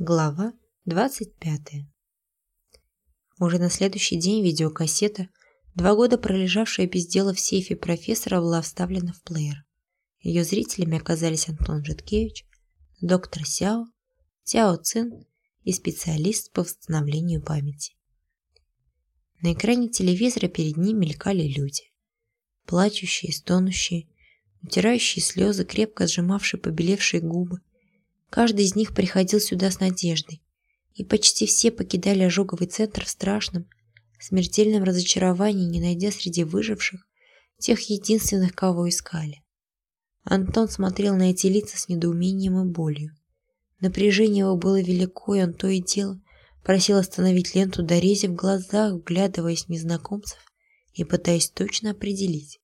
Глава 25. Уже на следующий день видеокассета, два года пролежавшая без дела в сейфе профессора, была вставлена в плеер. Ее зрителями оказались Антон Житкевич, доктор Сяо, Тяо Цин и специалист по восстановлению памяти. На экране телевизора перед ним мелькали люди. Плачущие, стонущие, утирающие слезы, крепко сжимавшие побелевшие губы, Каждый из них приходил сюда с надеждой, и почти все покидали ожоговый центр в страшном, смертельном разочаровании, не найдя среди выживших тех единственных, кого искали. Антон смотрел на эти лица с недоумением и болью. Напряжение его было велико, и он то и дело просил остановить ленту, дорезив глазах, вглядываясь в незнакомцев и пытаясь точно определить,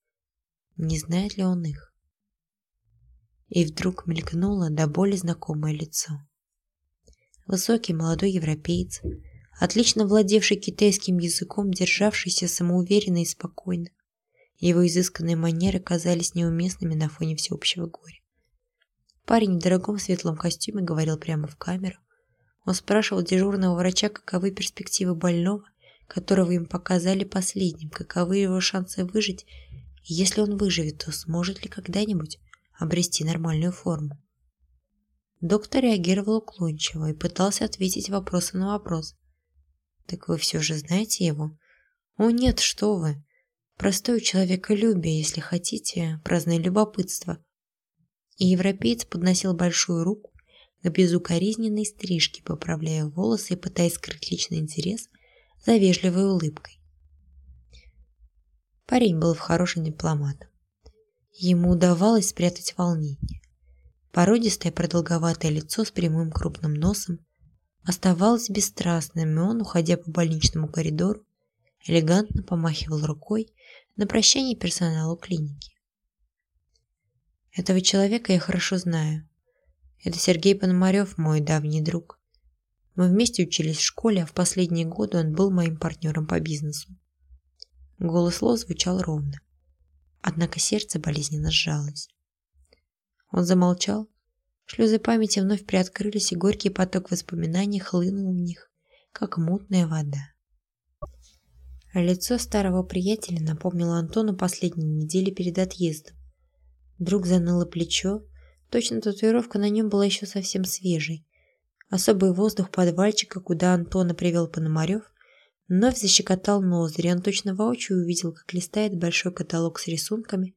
не знает ли он их и вдруг мелькнуло до боли знакомое лицо. Высокий молодой европеец, отлично владевший китайским языком, державшийся самоуверенно и спокойно. Его изысканные манеры казались неуместными на фоне всеобщего горя. Парень в дорогом светлом костюме говорил прямо в камеру. Он спрашивал дежурного врача, каковы перспективы больного, которого им показали последним, каковы его шансы выжить, и если он выживет, то сможет ли когда-нибудь обрести нормальную форму. Доктор реагировал уклончиво и пытался ответить вопросом на вопрос. «Так вы все же знаете его?» «О нет, что вы! Простое человеколюбие, если хотите, праздное любопытство». И европеец подносил большую руку к безукоризненной стрижке, поправляя волосы и пытаясь скрыть личный интерес за вежливой улыбкой. Парень был в хорошем дипломатом. Ему удавалось спрятать волнение. Породистое продолговатое лицо с прямым крупным носом оставалось бесстрастным, и он, уходя по больничному коридору, элегантно помахивал рукой на прощание персоналу клиники. Этого человека я хорошо знаю. Это Сергей Пономарев, мой давний друг. Мы вместе учились в школе, а в последние годы он был моим партнером по бизнесу. Голос Ло звучал ровно. Однако сердце болезненно сжалось. Он замолчал. Шлюзы памяти вновь приоткрылись, и горький поток воспоминаний хлынул в них, как мутная вода. Лицо старого приятеля напомнило Антону последние недели перед отъездом. Вдруг заныло плечо, точно татуировка на нем была еще совсем свежей. Особый воздух подвальчика, куда Антона привел Пономарев, Вновь защекотал ноздри, он точно воочию увидел, как листает большой каталог с рисунками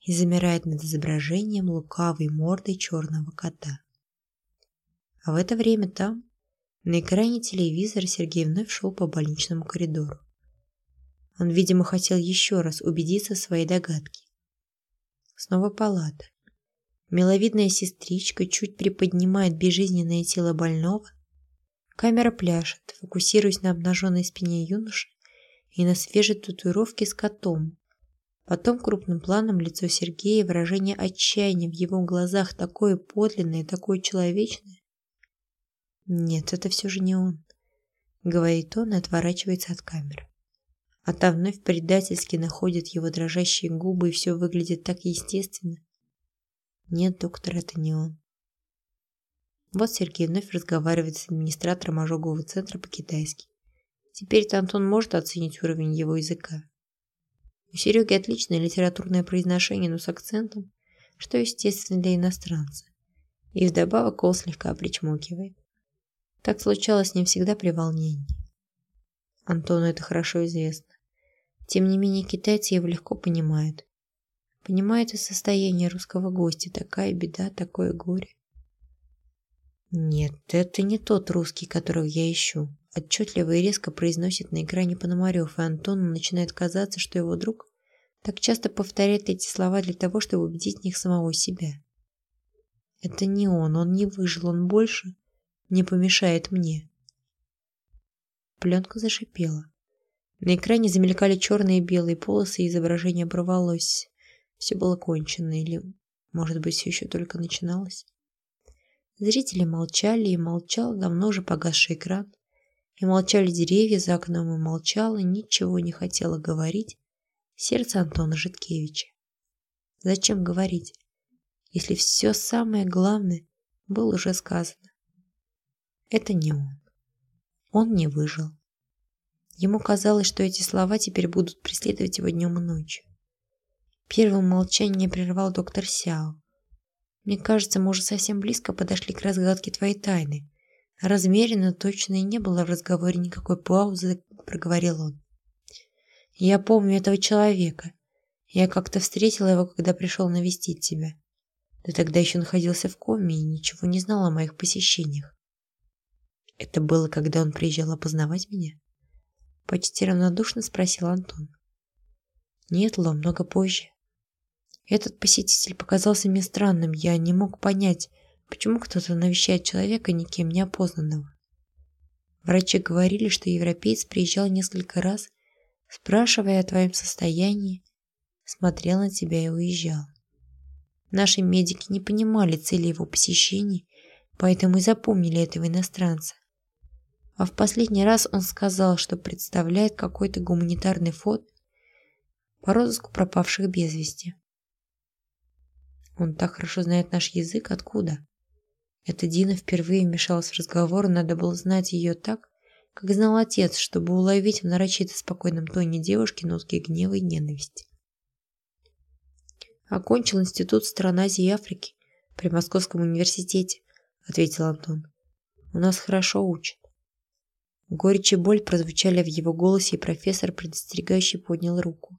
и замирает над изображением лукавой мордой черного кота. А в это время там, на экране телевизора, Сергей вновь шел по больничному коридору. Он, видимо, хотел еще раз убедиться в своей догадке. Снова палата. Миловидная сестричка чуть приподнимает безжизненное тело больного, Камера пляшет, фокусируясь на обнаженной спине юноши и на свежей татуировке с котом. Потом крупным планом лицо Сергея, выражение отчаяния в его глазах такое подлинное, такое человечное. Нет, это все же не он, говорит он и отворачивается от камеры. А там вновь предательски находят его дрожащие губы, и все выглядит так естественно. Нет, доктор, это не он. Вот Сергей вновь разговаривает с администратором ожогового центра по-китайски. Теперь-то Антон может оценить уровень его языка. У Сереги отличное литературное произношение, но с акцентом, что естественно для иностранца. И вдобавок Кол слегка причмокивает. Так случалось не всегда при волнении. Антону это хорошо известно. Тем не менее, китайцы его легко понимают. Понимают и состояние русского гостя. Такая беда, такое горе. Нет, это не тот русский, которого я ищу. Отчетливо и резко произносит на экране Пономарев, и Антону начинает казаться, что его друг так часто повторяет эти слова для того, чтобы убедить в них самого себя. Это не он, он не выжил, он больше не помешает мне. Пленка зашипела. На экране замелькали черные и белые полосы, и изображение оборвалось. Все было кончено, или, может быть, все еще только начиналось. Зрители молчали, и молчал давно уже погасший экран. И молчали деревья за окном, и молчало, ничего не хотело говорить сердце Антона Житкевича. Зачем говорить, если все самое главное было уже сказано? Это не он. Он не выжил. Ему казалось, что эти слова теперь будут преследовать его днем и ночью. Первым молчание прервал доктор Сяо. «Мне кажется, мы уже совсем близко подошли к разгадке твоей тайны. Размеренно, точно и не было в разговоре никакой паузы, проговорил он. Я помню этого человека. Я как-то встретила его, когда пришел навестить тебя. Ты тогда еще находился в коме и ничего не знал о моих посещениях. Это было, когда он приезжал опознавать меня? Почти равнодушно спросил Антон. Нет, Ло, много позже. Этот посетитель показался мне странным. Я не мог понять, почему кто-то навещает человека никем не опознанного. Врачи говорили, что европеец приезжал несколько раз, спрашивая о твоем состоянии, смотрел на тебя и уезжал. Наши медики не понимали цели его посещений, поэтому и запомнили этого иностранца. А в последний раз он сказал, что представляет какой-то гуманитарный фонд по розыску пропавших без вести. Он так хорошо знает наш язык, откуда? Это Дина впервые вмешалась в разговор, надо было знать ее так, как знал отец, чтобы уловить в нарочито спокойном тоне девушки нотки гнева и ненависти. «Окончил институт стран Азии и Африки при Московском университете», — ответил Антон. «У нас хорошо учат». Горечь и боль прозвучали в его голосе, и профессор предостерегающе поднял руку.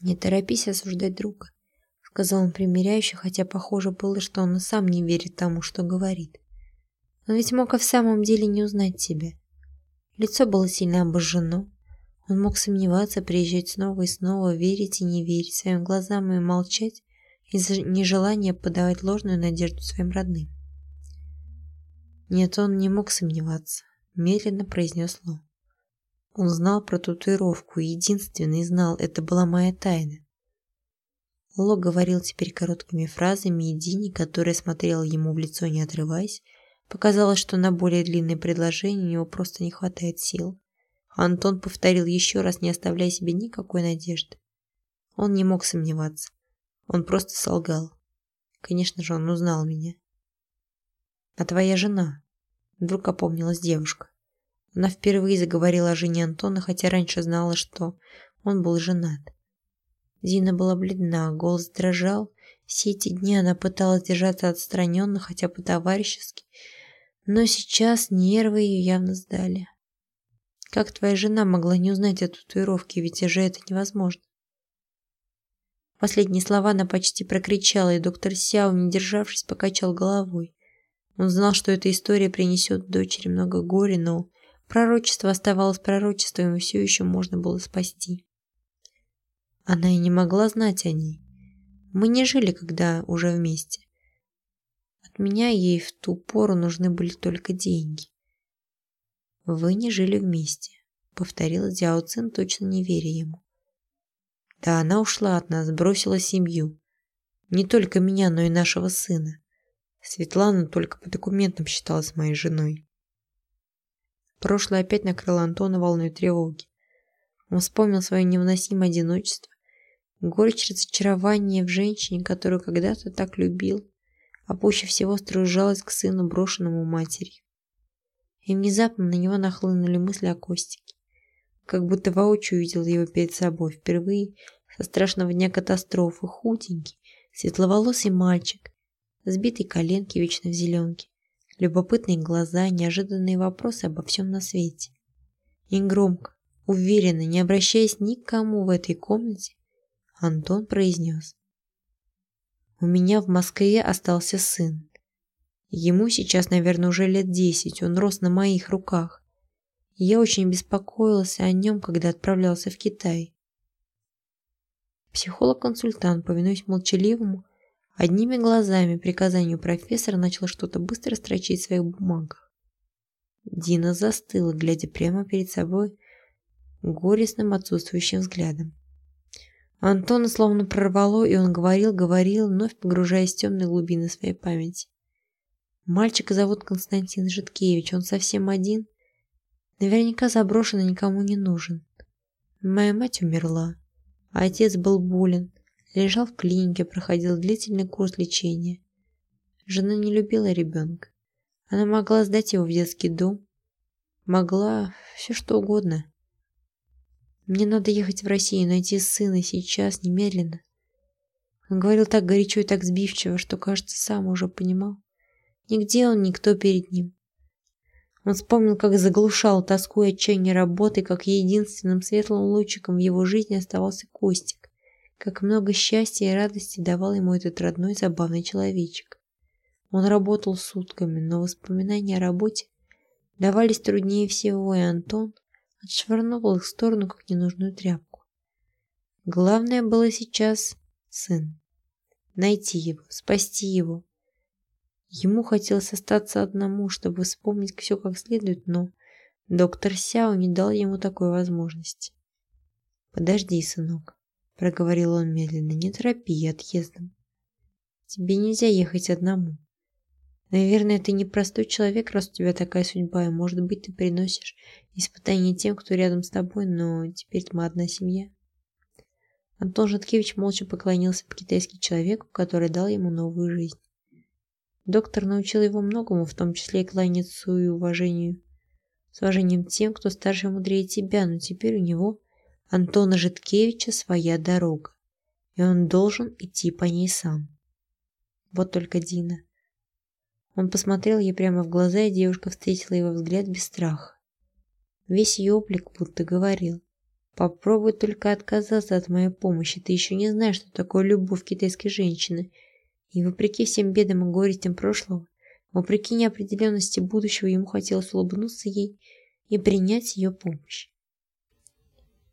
«Не торопись осуждать друга сказал он примиряюще, хотя похоже было, что он и сам не верит тому, что говорит. Он ведь мог и в самом деле не узнать себя. Лицо было сильно обожжено. Он мог сомневаться, приезжать снова и снова, верить и не верить своим глазам и молчать из-за нежелания подавать ложную надежду своим родным. Нет, он не мог сомневаться, медленно произнес Ло. Он знал про татуировку, единственный знал, это была моя тайна. Ло говорил теперь короткими фразами, и Дини, которая смотрела ему в лицо не отрываясь, показалось, что на более длинные предложения у него просто не хватает сил. Антон повторил еще раз, не оставляя себе никакой надежды. Он не мог сомневаться. Он просто солгал. Конечно же, он узнал меня. «А твоя жена?» Вдруг опомнилась девушка. Она впервые заговорила о жене Антона, хотя раньше знала, что он был женат. Зина была бледна, голос дрожал. Все эти дни она пыталась держаться отстраненно, хотя по-товарищески. Но сейчас нервы ее явно сдали. Как твоя жена могла не узнать о татуировке, ведь уже это невозможно. Последние слова она почти прокричала, и доктор Сяо, не державшись, покачал головой. Он знал, что эта история принесет дочери много горя, но пророчество оставалось пророчеством, и все еще можно было спасти. Она и не могла знать о ней. Мы не жили, когда уже вместе. От меня ей в ту пору нужны были только деньги. Вы не жили вместе, повторила Дзяо Цин, точно не веря ему. Да, она ушла от нас, бросила семью. Не только меня, но и нашего сына. Светлана только по документам считалась моей женой. Прошлое опять накрыло Антона волной тревоги. Он вспомнил свое невыносимое одиночество, горечь разочарования в женщине, которую когда-то так любил, а пуще всего стружалась к сыну, брошенному матерью. И внезапно на него нахлынули мысли о Костике. Как будто воочию увидел его перед собой впервые со страшного дня катастрофы, худенький, светловолосый мальчик, сбитый коленки вечно в зеленке, любопытные глаза, неожиданные вопросы обо всем на свете. И громко, уверенно, не обращаясь никому в этой комнате, Антон произнес. «У меня в Москве остался сын. Ему сейчас, наверное, уже лет десять, он рос на моих руках. Я очень беспокоился о нем, когда отправлялся в Китай. Психолог-консультант, повинуясь молчаливому, одними глазами приказанию профессора начал что-то быстро строчить в своих бумагах. Дина застыла, глядя прямо перед собой горестным отсутствующим взглядом. Антона словно прорвало, и он говорил, говорил, вновь погружаясь в темные глубины своей памяти. Мальчика зовут Константин Житкевич, он совсем один. Наверняка заброшен и никому не нужен. Моя мать умерла, а отец был болен, лежал в клинике, проходил длительный курс лечения. Жена не любила ребенка. Она могла сдать его в детский дом. Могла все что угодно. Мне надо ехать в Россию, найти сына сейчас, немедленно. Он говорил так горячо и так сбивчиво, что, кажется, сам уже понимал. Нигде он, никто перед ним. Он вспомнил, как заглушал тоску и отчаяние работы, как единственным светлым лучиком в его жизни оставался Костик, как много счастья и радости давал ему этот родной забавный человечек. Он работал сутками, но воспоминания о работе давались труднее всего, и Антон отшвырнул их в сторону, как ненужную тряпку. Главное было сейчас сын. Найти его, спасти его, Ему хотелось остаться одному, чтобы вспомнить все как следует, но доктор Сяо не дал ему такой возможности. «Подожди, сынок», — проговорил он медленно, — «не торопи отъездом. Тебе нельзя ехать одному. Наверное, ты не простой человек, раз у тебя такая судьба, и, может быть, ты приносишь испытания тем, кто рядом с тобой, но теперь мы одна семья». Антон Житкевич молча поклонился по-китайски человеку, который дал ему новую жизнь. Доктор научил его многому, в том числе и кланяться и уважению. С уважением тем, кто старше и мудрее тебя, но теперь у него, Антона Житкевича, своя дорога. И он должен идти по ней сам. Вот только Дина. Он посмотрел ей прямо в глаза, и девушка встретила его взгляд без страха. Весь ее облик будто говорил. Попробуй только отказаться от моей помощи. Ты еще не знаешь, что такое любовь китайской женщины – и вопреки всем бедам и горестям прошлого, вопреки неопределенности будущего, ему хотелось улыбнуться ей и принять ее помощь.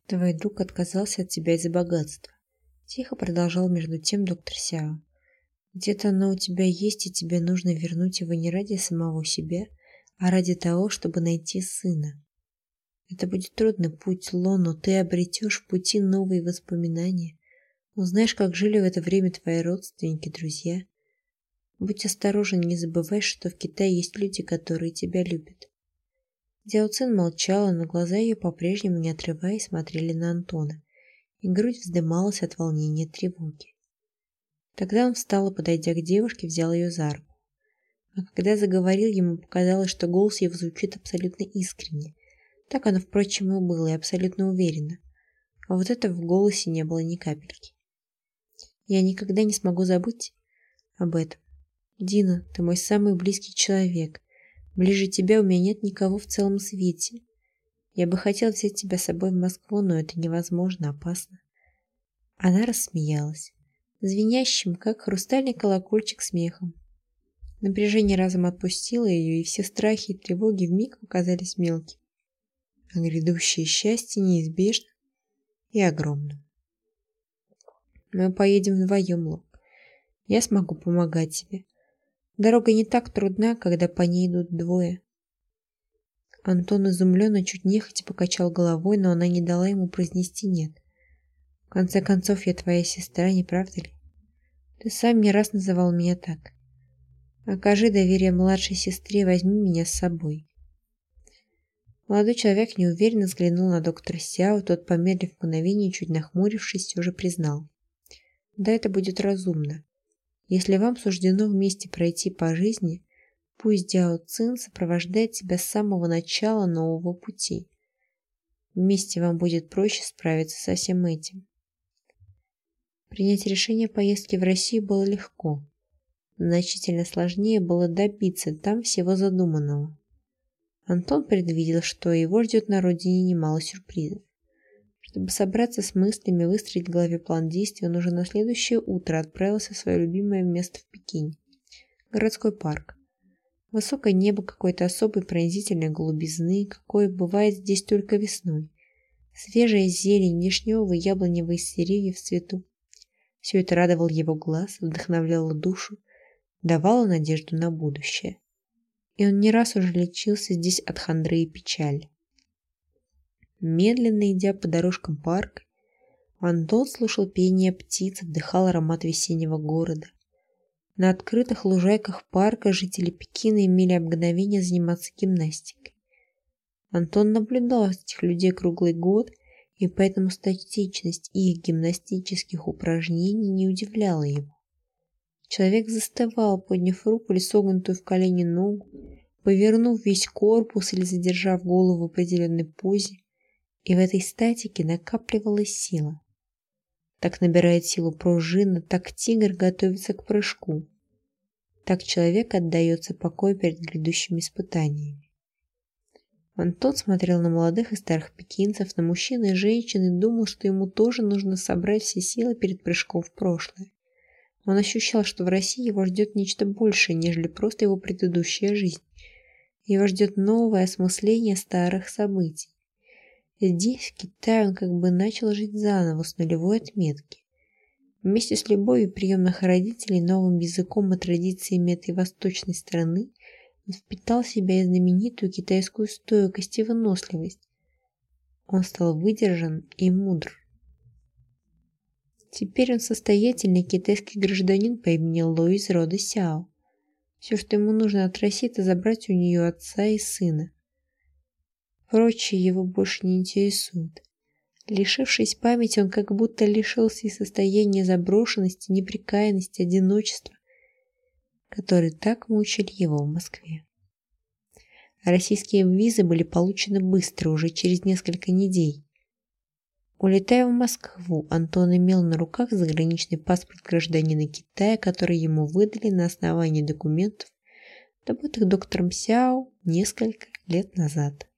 «Твой друг отказался от тебя из-за богатства», — тихо продолжал между тем доктор Сяо. «Где-то оно у тебя есть, и тебе нужно вернуть его не ради самого себя, а ради того, чтобы найти сына. Это будет трудный путь, Ло, но ты обретешь пути новые воспоминания, Узнаешь, как жили в это время твои родственники, друзья. Будь осторожен, не забывай, что в Китае есть люди, которые тебя любят. Дяо Цин молчала, но глаза ее по-прежнему, не отрываясь, смотрели на Антона, и грудь вздымалась от волнения тревоги. Тогда он встал и, подойдя к девушке, взял ее за руку. А когда заговорил, ему показалось, что голос его звучит абсолютно искренне. Так оно, впрочем, и было, и абсолютно уверенно. А вот это в голосе не было ни капельки. Я никогда не смогу забыть об этом. Дина, ты мой самый близкий человек. Ближе тебя у меня нет никого в целом свете. Я бы хотел взять тебя с собой в Москву, но это невозможно, опасно. Она рассмеялась, звенящим, как хрустальный колокольчик смехом. Напряжение разом отпустило ее, и все страхи и тревоги вмиг показались мелкими. А грядущее счастье неизбежно и огромным. Мы поедем вдвоем, Лок. Я смогу помогать тебе. Дорога не так трудна, когда по ней идут двое. Антон изумленно чуть нехотя покачал головой, но она не дала ему произнести «нет». В конце концов, я твоя сестра, не правда ли? Ты сам не раз называл меня так. Окажи доверие младшей сестре, возьми меня с собой. Молодой человек неуверенно взглянул на доктора Сяо, тот, помедлив мгновение, чуть нахмурившись, все же признал. Да, это будет разумно. Если вам суждено вместе пройти по жизни, пусть Дяо Цин сопровождает тебя с самого начала нового пути. Вместе вам будет проще справиться со всем этим. Принять решение поездки в Россию было легко. Значительно сложнее было добиться там всего задуманного. Антон предвидел, что его ждет на родине немало сюрпризов. Чтобы собраться с мыслями выстроить в голове план действий, он уже на следующее утро отправился в свое любимое место в Пекине – городской парк. Высокое небо какой-то особой пронзительной голубизны, какое бывает здесь только весной. Свежая зелень, вишневые, яблоневые деревья в цвету. Все это радовало его глаз, вдохновляло душу, давало надежду на будущее. И он не раз уже лечился здесь от хандры и печали. Медленно идя по дорожкам парка, Антон слушал пение птиц, вдыхал аромат весеннего города. На открытых лужайках парка жители Пекина имели обыкновение заниматься гимнастикой. Антон наблюдал этих людей круглый год, и поэтому статичность их гимнастических упражнений не удивляла его. Человек застывал, подняв руку или согнутую в колени ногу, повернув весь корпус или задержав голову в определенной позе, и в этой статике накапливалась сила. Так набирает силу пружина, так тигр готовится к прыжку. Так человек отдается покою перед грядущими испытаниями. Антон смотрел на молодых и старых пекинцев, на мужчин и женщин и думал, что ему тоже нужно собрать все силы перед прыжком в прошлое. Он ощущал, что в России его ждет нечто большее, нежели просто его предыдущая жизнь. Его ждет новое осмысление старых событий. Здесь, в Китае, он как бы начал жить заново, с нулевой отметки. Вместе с любовью приемных родителей, новым языком и традициями этой восточной страны, впитал в себя и знаменитую китайскую стойкость и выносливость. Он стал выдержан и мудр. Теперь он состоятельный китайский гражданин по имени Ло рода Сяо. Все, что ему нужно от России, это забрать у нее отца и сына. Прочее его больше не интересует. Лишившись памяти, он как будто лишился и состояния заброшенности, неприкаянности, одиночества которые так мучили его в Москве. Российские визы были получены быстро, уже через несколько недель. Улетая в Москву, Антон имел на руках заграничный паспорт гражданина Китая, который ему выдали на основании документов, добытых доктором Сяо несколько лет назад.